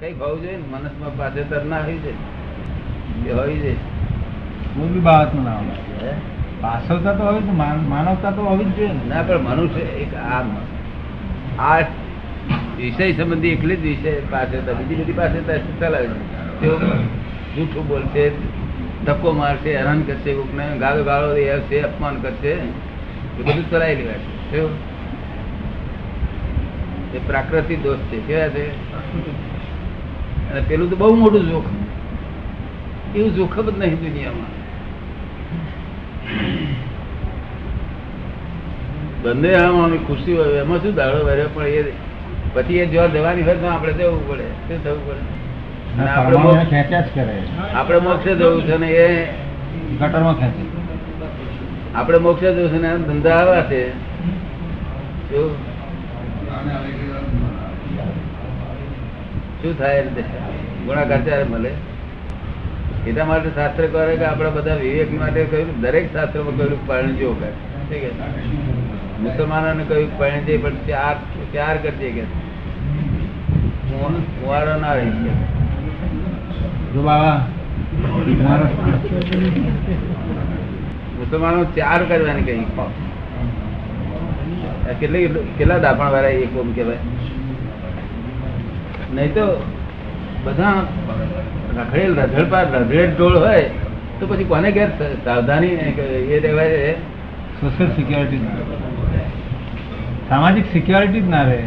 કઈ હોવું જોઈએ ને? મનસમાં બાધ્યતર ના હોય છે એ હોય છે. કોઈ બી બાબતમાં ના હોય. પાછળતા તો હોય જ, માનવતા તો હોવી જ જોઈએ ના. પણ મનુષ્ય એક આ આ વિષય સંબંધી એકલી જ વિષય પાસે બીજી બધી પાસે ચલાવે છે તેઓ જૂઠું બોલશે ધક્કો મારશે હેરાન કરશે કોકને ગાળો ગાળો છે અપમાન કરશે. એ બધું ચલાવી લેવાય. છે? એ પ્રાકૃતિક દોષ છે. કેવા છે? અને પેલું તો બહુ મોટું જોખમ. એવું જોખમ જ નહીં દુનિયામાં. બંને આમ ખુશી હોય એમાં શું દાડો ભર્યો પણ એ પછી એ જો જવાની હોય તો આપણે જવું પડે. શું થવું પડે? આપણે મોક્ષ- જવું છે ને એ ગટરમાં ખેંચે. આપણે મોક્ષે જવું છે ને ધંધા આવા છે. શું? શું થાય ગુણાકાર ત્યારે મળે. એટલા માટે શાસ્ત્ર કરે કે આપણા બધા વિવેક માટે કહ્યું દરેક શાસ્ત્રમાં કહ્યું પરણજો કરે ઠીક છે. મુસલમાનોને કહ્યું પરણજે પણ ત્યાર ત્યાર કરજે કે. કુંવારો ના રહી જો બાબા મુસલમાનો ચાર કરવાની કઈ કેટલી કેટલા દાપણ વાળા એક ઓમ કહેવાય? નહીં તો બધા રખડેલ રઝળપા રઝળેટ ઢોળ હોય તો પછી કોને ઘેર સાવધાની એ રહેવાય સોશિયલ સિક્યોરિટી સામાજિક સિક્યોરિટી જ ના રહે.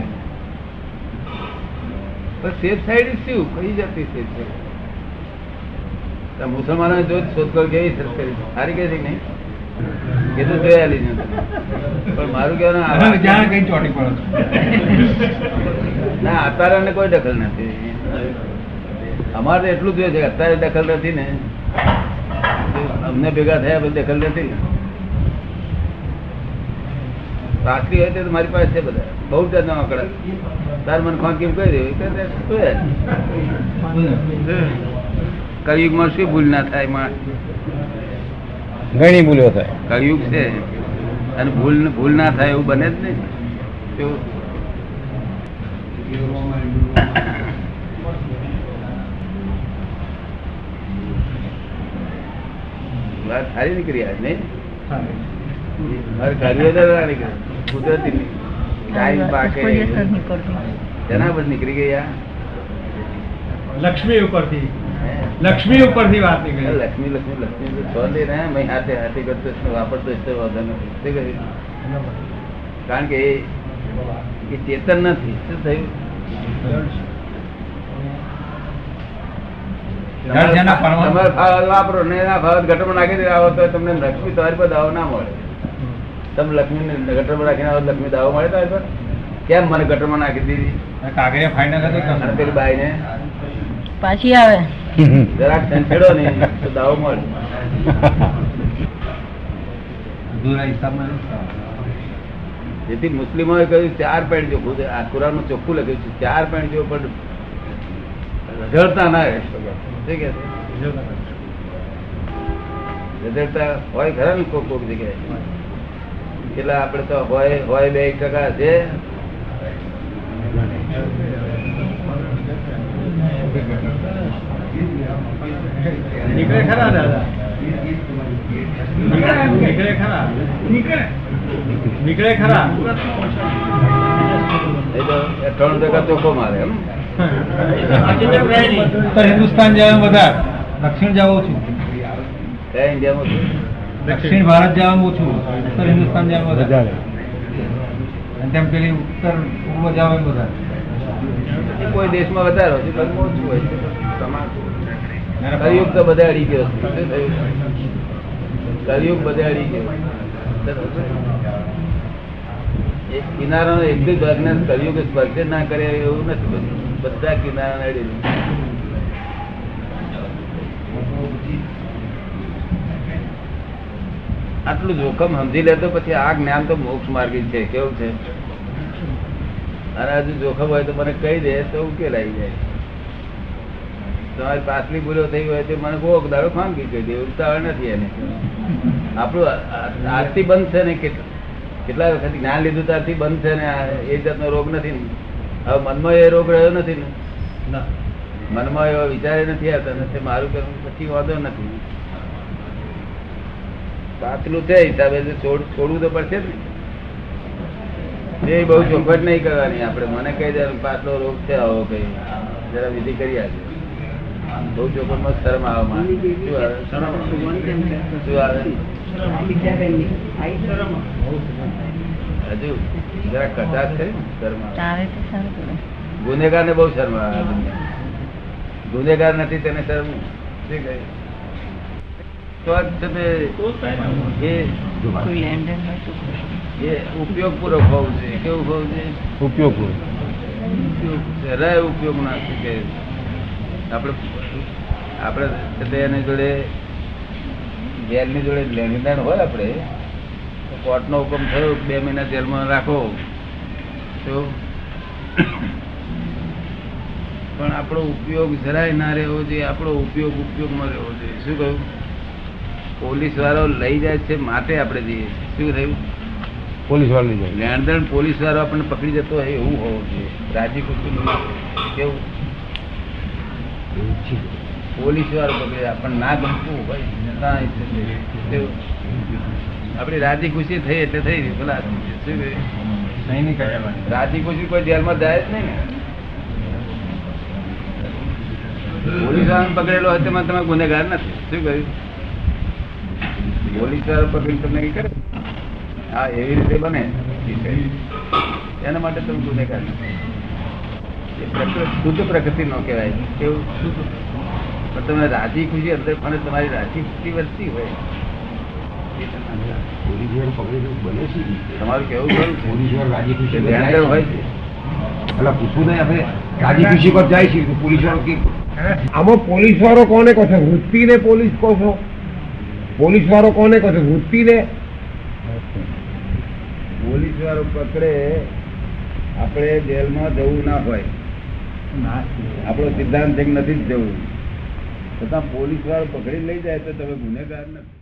પણ સેફ સાઈડ શું? કઈ જતી સેફ સાઈડ મુસલમાનો જો શોધખોળ કેવી સારી કે છે કે નહીં? એ તો જોયા લીધું પણ મારું કહેવાનું જ્યાં કઈ ચોટી પડો ના અત્યારે કોઈ દખલ નથી. અમારે એટલું જ જોઈએ છે અત્યારે દખલ નથી ને. અમને ભેગા થયા પછી દખલ નથી. રાત્રી હોય તો મારી પાસે છે બધા. બહુ જાતના આંકડા તાર મને ખોંક કેમ કહી દે કળિયુગમાં શું ભૂલ ના થાયમાં ઘણી ભૂલો થાય. કળિયુગ છે. અને ભૂલ ભૂલ ના થાય એવું બને જ નહીં. વાત સારી નીકળી આજ નહીં? મારે કાર્ય તો ના કુદરતી ની. ટાઈમ પાકે. તેના પર નીકળી ગયા લક્ષ્મી ઉપરથી? લક્ષ્મી ઉપરથી વાત નીકળી. લક્ષ્મી લક્ષ્મી લક્ષ્મી. તો ને મેં હાથે હાથે કરતો વાપરતો તો વાંધો નથી. કારણ કે એ ચેતન નથી. શું થયું? વાપરો ને ના ગટરમાં નાખી દે આવો તો તમને લક્ષ્મી તમારી પર દાવો ના મળે. તમે લક્ષ્મી ગટરમાં નાખીને આવો લક્ષ્મી દાવો મળે તમારી પર? કેમ મને ગટરમાં નાખી દીધી? કાગળિયા અને પેલી બાઈને? પાછી આવે. જરાક છંછેડો નહીં તો દાવો મળે. જેથી મુસ્લિમોએ કહ્યું ચાર પેન્ટ જો ખુદ આ નું ચોખ્ખું લખ્યું છે ચાર પેન્ટ જો પણ રઝળતા ના? રઝળતા હોય ખરા ને કોક કોક જગ્યાએ? એટલે આપણે તો હોય હોય બે એક ટકા છે. નીકળે ખરા દાદા? નીકળે ખરા? નીકળે. નીકળે ખરા? એ ટકા ચોખ્ખો મારે એમ. હિન્દુસ્તાન જવાનું વધારે. દક્ષિણ જવા ઓછું. કયા ઇન્ડિયામાં દક્ષિણ ભારત જવાનું ઓછું. ઉત્તર હિન્દુસ્તાન જવાનું વધારે. અને તેમ પેલી ઉત્તર પૂર્વ જવાનું વધારે. કોઈ દેશમાં વધારે હોય ઓછું હોય કલયુગ તો બધા અડી ગયો? કલયુગ બધા અડી ગયો. એક કિનારાનો એક જ ભાગને કલયુગ સ્પર્શે ના કરે એવું નથી બધું બધા કિનારાને અડી આટલું જોખમ સમજી લે તો પછી આ જ્ઞાન તો મોક્ષ માર્ગી છે. કેવું છે? અને હજુ જોખમ હોય તો મને કહી દે તો ઉકેલાઈ જાય. તમારી પાછલી ભૂલો થઈ હોય તો મને કોક દાડો ખાનગી કહી દે ઉતાવળ નથી એને. આપણું આજથી બંધ છે ને કેટલા વખત જ્ઞાન લીધું ત્યારથી બંધ છે ને એ જાતનો રોગ નથી ને. હવે મનમાં એ રોગ રહ્યો નથી ને? મનમાં એવો વિચારે નથી આવતા નથી મારું કરવું પછી વાંધો નથી. પાતલું છે હિસાબે છોડ છોડવું તો પડશે ને. એ બહુ ચોખવટ નહીં કરવાની આપણે. મને કહી દે પાતળો રોગ છે આવો કઈ. જરા વિધિ કરી આજે બહુ માં શરમ આવે હજુ જરા શરમ આવે. ગુનેગાર ને બહુ શરમ આવે ગુનેગાર નથી તેને શરમ શું? કહે? તો એ એ ઉપયોગ પૂર્વક હોવું જોઈએ. કેવું હોવું જોઈએ? ઉપયોગ પૂર્વક જરાય ઉપયોગ ના થાય કે આપણે આપણે એટલે એની જોડે જેલની જોડે લેણદેણ હોય આપણે કોર્ટનો હુકમ થયો બે મહિના જેલમાં રાખો. તો પણ આપણો ઉપયોગ જરાય ના રહેવો જોઈએ આપણો ઉપયોગ ઉપયોગમાં રહેવો જોઈએ. શું કહ્યું? પોલીસ વાળો લઈ જાય છે માટે આપણે જઈએ શું થયું? પોલીસ વાળો લઈ જાય લેણદેણ પોલીસ વાળો આપણને પકડી જતો હોય એવું હોવું જોઈએ. રાજી કુટુંબ કેવું? પોલીસ વાળો પકડે પણ ના ગમતું. કેવું? આપણી રાજી ખુશી થઈ એટલે થઈ ગઈ ભલા. શું રાજી ખુશી કોઈ જેલમાં જાય જ નહીં ને. પોલીસ વાળાને પકડેલો હોય તેમાં તમે ગુનેગાર નથી. શું કહ્યું? પોલીસ વાળો પકડી તમને કઈ કરે? હા એવી રીતે બને. એના માટે તમે ગુનેગાર નથી. શુદ્ધ પ્રકૃતિ નો કહેવાય. કેવું શુદ્ધ. પણ તમે રાજી ખુશી અંદર પણ તમારી રાજી ખુશી વધતી હોય. પોલીસ બને છે તમારું કેવું ખરું છે. પોલીસ રાજી ખુશી હોય. છે. એટલે પૂછવું નહીં આપણે. રાજી ખુશી પર જાય છે. પોલીસ વાળો કે આમાં પોલીસ વાળો કોને કહો છો? વૃત્તિને પોલીસ કહો છો? પોલીસ વાળો કોને કહો છો? પોલીસ વાળો પકડે. આપણે જેલમાં જવું ના હોય. આપણો સિદ્ધાંત નથી જ જવું. છતાં પોલીસ વાળો પકડી લઈ જાય તો તમે ગુનેગાર નથી.